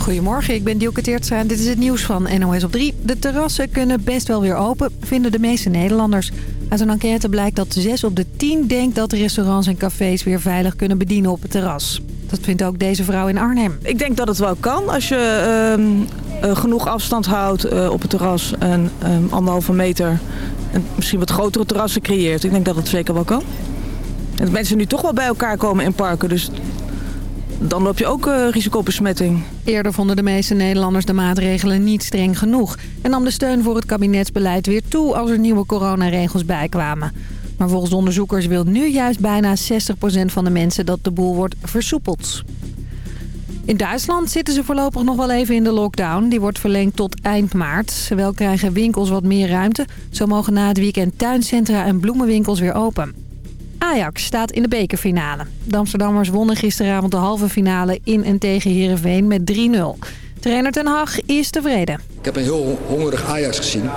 Goedemorgen, ik ben Dielke Teertstra en dit is het nieuws van NOS op 3. De terrassen kunnen best wel weer open, vinden de meeste Nederlanders. Uit een enquête blijkt dat 6 op de 10 denkt dat restaurants en cafés weer veilig kunnen bedienen op het terras. Dat vindt ook deze vrouw in Arnhem. Ik denk dat het wel kan als je ehm, eh, genoeg afstand houdt eh, op het terras en ehm, anderhalve meter. En misschien wat grotere terrassen creëert. Ik denk dat het zeker wel kan. En dat mensen nu toch wel bij elkaar komen in parken. Dus dan loop je ook uh, risico op besmetting. Eerder vonden de meeste Nederlanders de maatregelen niet streng genoeg. En nam de steun voor het kabinetsbeleid weer toe als er nieuwe coronaregels bijkwamen. Maar volgens onderzoekers wil nu juist bijna 60% van de mensen dat de boel wordt versoepeld. In Duitsland zitten ze voorlopig nog wel even in de lockdown. Die wordt verlengd tot eind maart. Wel krijgen winkels wat meer ruimte. Zo mogen na het weekend tuincentra en bloemenwinkels weer open. Ajax staat in de bekerfinale. De Amsterdammers wonnen gisteravond de halve finale in en tegen Heerenveen met 3-0. Trainer Ten Hag is tevreden. Ik heb een heel hongerig Ajax gezien.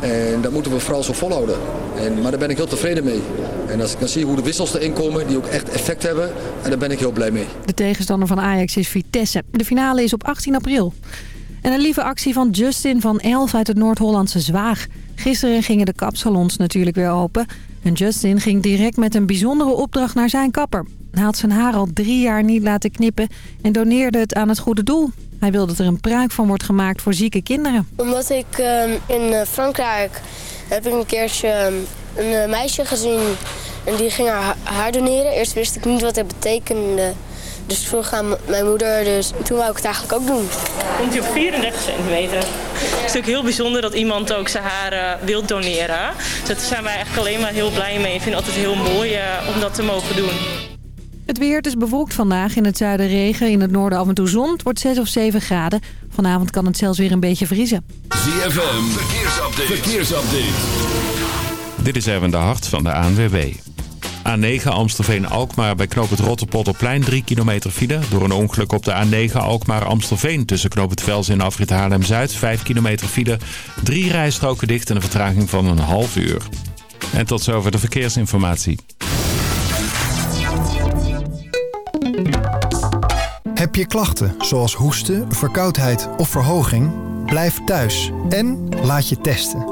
En dat moeten we vooral zo volhouden. En, maar daar ben ik heel tevreden mee. En als ik dan zie hoe de wissels erin komen, die ook echt effect hebben, en daar ben ik heel blij mee. De tegenstander van Ajax is Vitesse. De finale is op 18 april. En een lieve actie van Justin van Elf uit het Noord-Hollandse Zwaag. Gisteren gingen de kapsalons natuurlijk weer open. En Justin ging direct met een bijzondere opdracht naar zijn kapper. Hij had zijn haar al drie jaar niet laten knippen en doneerde het aan het goede doel. Hij wil dat er een pruik van wordt gemaakt voor zieke kinderen. Omdat ik uh, in Frankrijk heb ik een keertje ehm, een uh, meisje gezien en die ging haar haar doneren. Eerst wist ik niet wat het betekende. Dus vroeg aan mijn moeder, dus toen wou ik het eigenlijk ook doen. Komt hij op 34 centimeter. Het is natuurlijk heel bijzonder dat iemand ook zijn haren wil doneren. Dus daar zijn wij eigenlijk alleen maar heel blij mee. Ik vind het altijd heel mooi uh, om dat te mogen doen. Het weer het is bewolkt vandaag. In het zuiden regen, in het noorden af en toe zon. Het wordt 6 of 7 graden. Vanavond kan het zelfs weer een beetje vriezen. ZFM, verkeersupdate. verkeersupdate. Dit is even de hart van de ANWB. A9 Amstelveen-Alkmaar bij knoop het Rotterpotterplein 3 kilometer file. Door een ongeluk op de A9 Alkmaar-Amstelveen tussen knoop het Vels en afrit Haarlem-Zuid 5 kilometer file. Drie rijstroken dicht en een vertraging van een half uur. En tot zover de verkeersinformatie. Heb je klachten zoals hoesten, verkoudheid of verhoging? Blijf thuis en laat je testen.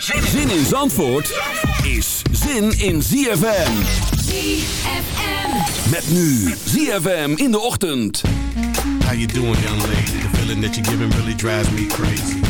Zin in Zandvoort is zin in ZFM. ZFM. Met nu ZFM in de ochtend. How you doing, young lady? The feeling that you're giving really drives me crazy.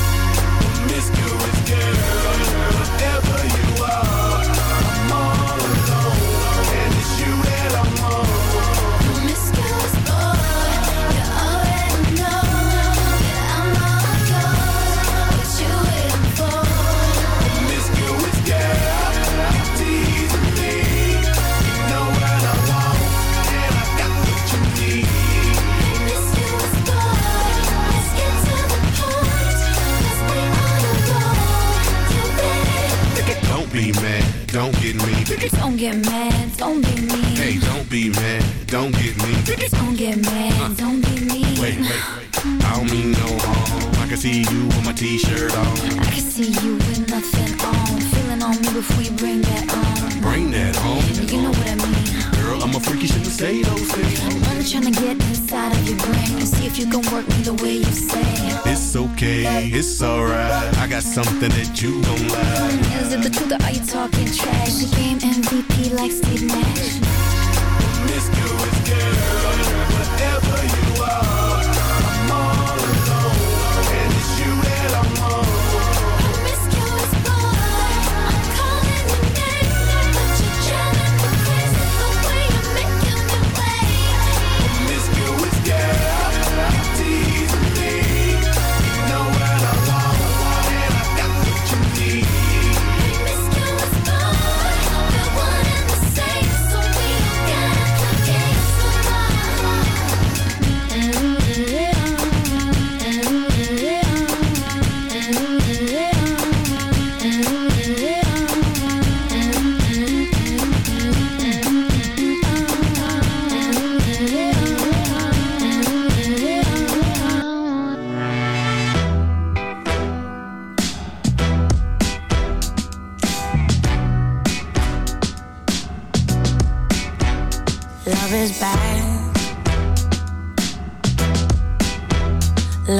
Whatever get mad, don't be mean. Hey, don't be mad, don't get me. Don't get mad, uh. don't be mean. Wait, wait, wait. I don't mean no harm. I can see you with my t-shirt on. I can see you with nothing on. Feeling on me before you bring that on. Bring that home. You know what I mean. Girl, I'm a freak, you shouldn't say those things. I'm trying to get inside of your brain and see if you can work me It's it's alright. I got something that you gon' like. Is it the truth or are you talking trash? The game MVP like Steve Nash. Promiscuous girl, whatever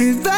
If I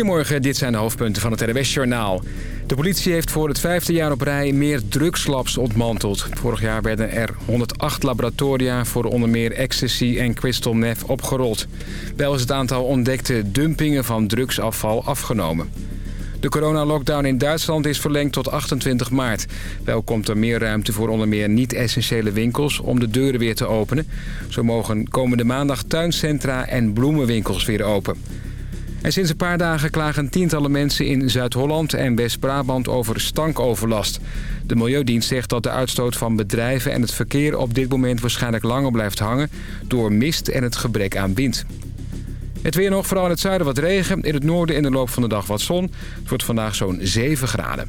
Goedemorgen, dit zijn de hoofdpunten van het RWS-journaal. De politie heeft voor het vijfde jaar op rij meer drugslabs ontmanteld. Vorig jaar werden er 108 laboratoria voor onder meer ecstasy en crystal meth opgerold. Wel is het aantal ontdekte dumpingen van drugsafval afgenomen. De coronalockdown in Duitsland is verlengd tot 28 maart. Wel komt er meer ruimte voor onder meer niet-essentiële winkels om de deuren weer te openen. Zo mogen komende maandag tuincentra en bloemenwinkels weer open. En sinds een paar dagen klagen tientallen mensen in Zuid-Holland en West-Brabant over stankoverlast. De Milieudienst zegt dat de uitstoot van bedrijven en het verkeer op dit moment waarschijnlijk langer blijft hangen door mist en het gebrek aan wind. Het weer nog, vooral in het zuiden wat regen. In het noorden in de loop van de dag wat zon. Het wordt vandaag zo'n 7 graden.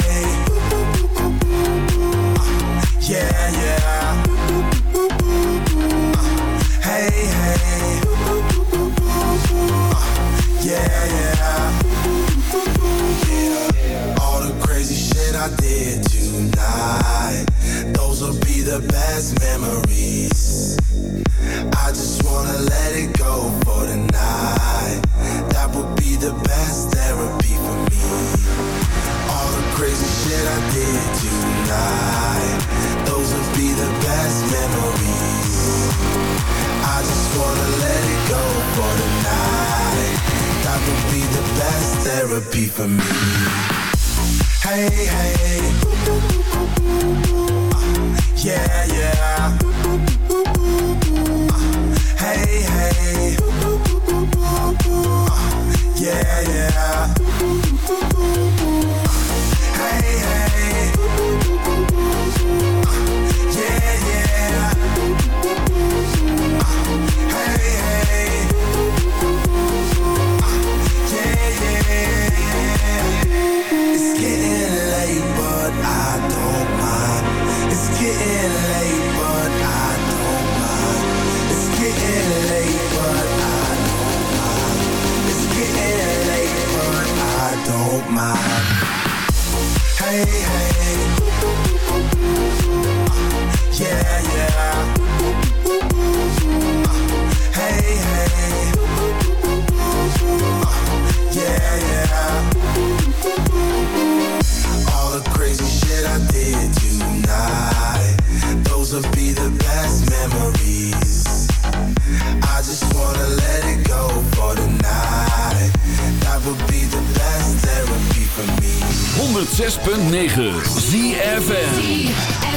106.9 ZFN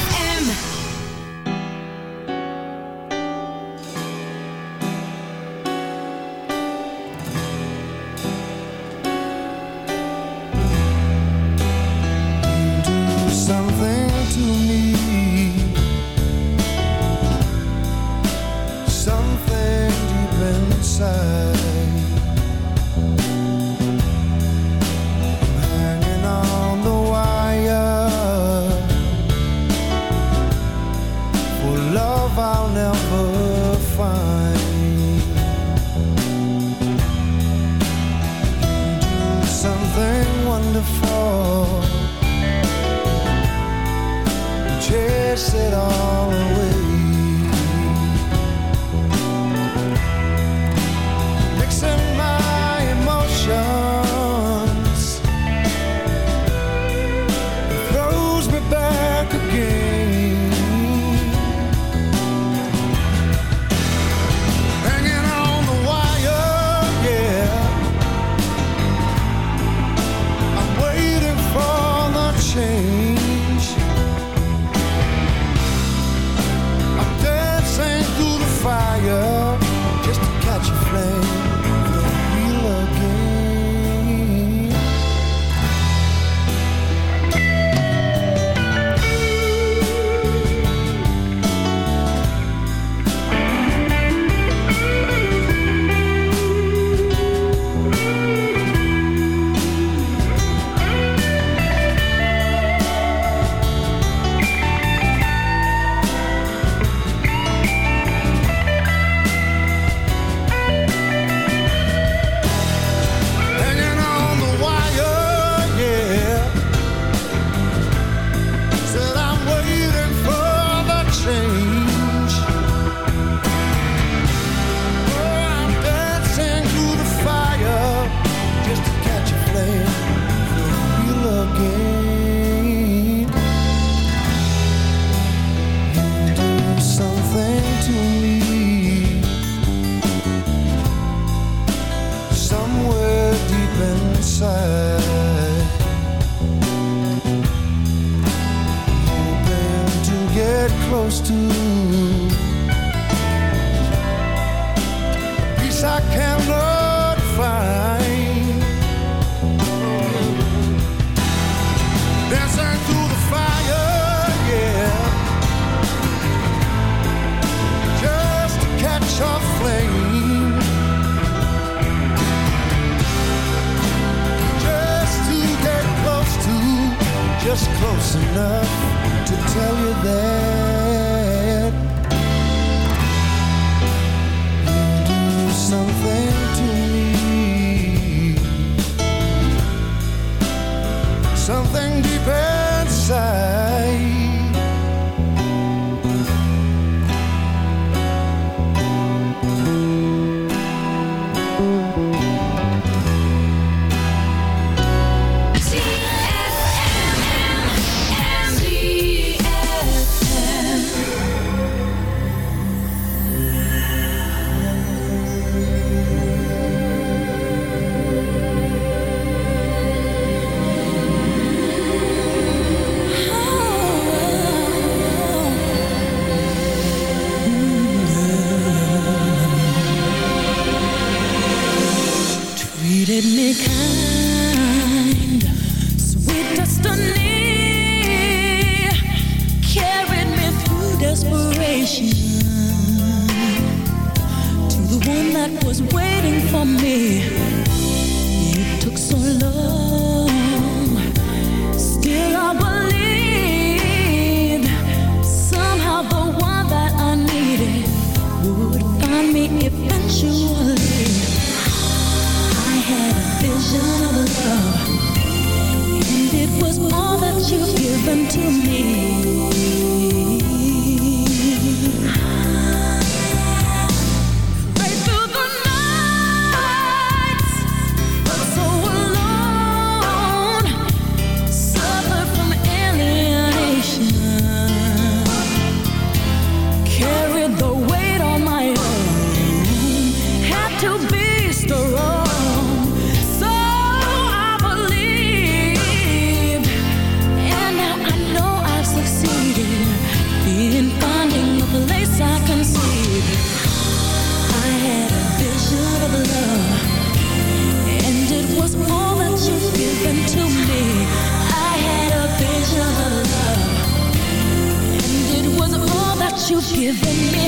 giving me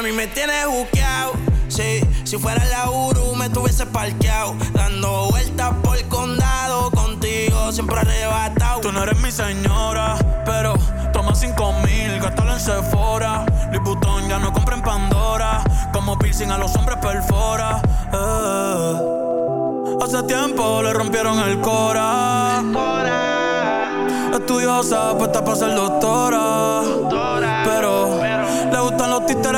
Mami, me tienes buqueado. Sí, si fuera la Uru me tuviese parqueado. Dando vueltas por el condado contigo, siempre arrebatado. Tú no eres mi señora, pero toma cinco mil, gastalo en Sephora. Liputón ya no compra en Pandora. Como piercing a los hombres perfora. Eh. Hace tiempo le rompieron el cora. El cora. Estudiosa, puesta para ser doctora. doctora